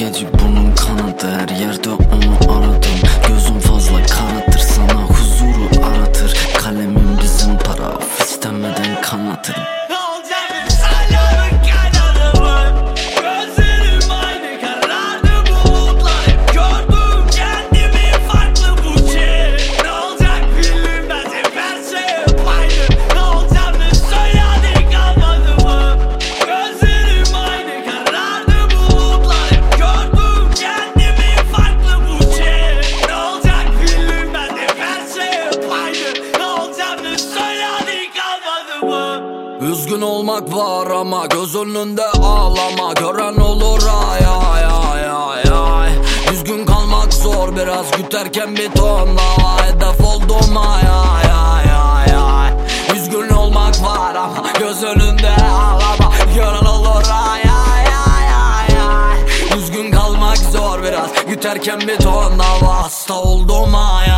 Gecik burnum kanadı her yerde onu aradım. Gözüm fazla karadır sana huzuru aratır. Kalemim bizim taraf istemeden kanatır var ama göz önünde ağlama. Gören olur ay ay ay ay ay. Düzgün kalmak zor biraz güterken bir ton daha Hedef oldum ay ay ay ay ay. Üzgün olmak var ama göz önünde ağlama. Gören olur ay ay ay ay ay. Düzgün kalmak zor biraz güterken bir ton daha Hasta oldum ay